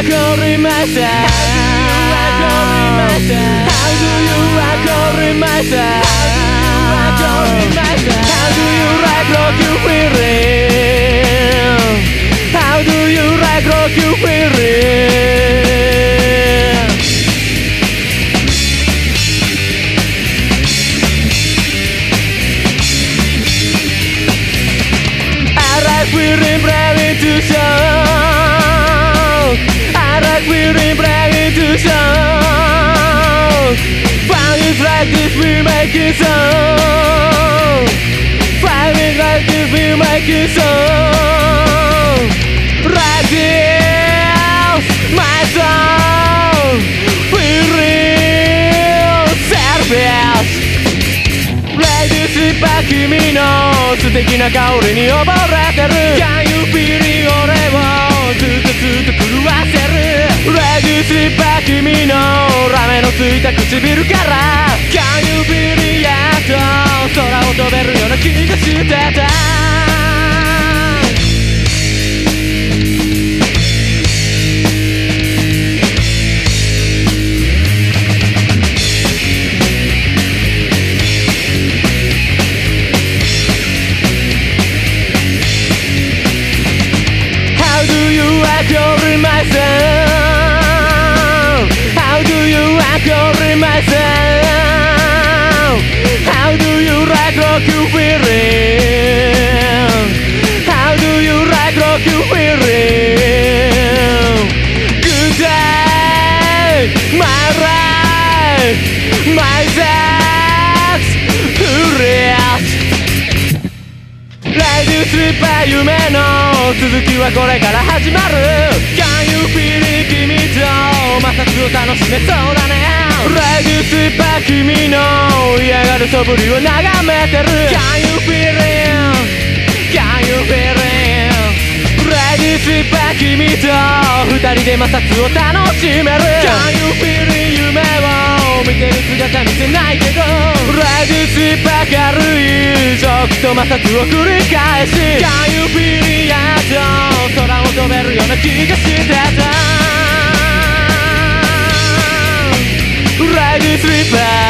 agree myself? How do you like rock you feeling? How do you like rock you feeling? I like feeling brave to show. I like feeling brave to show. Fun is like this, we make it so. Fun is like this, we make it so. Like this, my soul, feeling selfish. ライドスーパー君の素敵な香りに溺れてる Can you feel it 俺をずっとた唇から Can you feel it やっと空を飛べるような気がしてた。How do you you agree myself? How do you like rock you feeling? How do you like rock you feeling? Good day, my life, my sex, curious ライドスーパー夢の続きはこれから始まる Can you feel it 君としめそうだねライドスーパー君の嫌がる素振りを眺めてる Can you feel it Can you feel it ライドスーパー君と二人で摩擦を楽しめる Can you feel it 夢を見てる姿見せないけどライドスーパー軽いジョークと摩擦を繰り返し Can you feel it やっと空を飛べるような気がしてた goodbye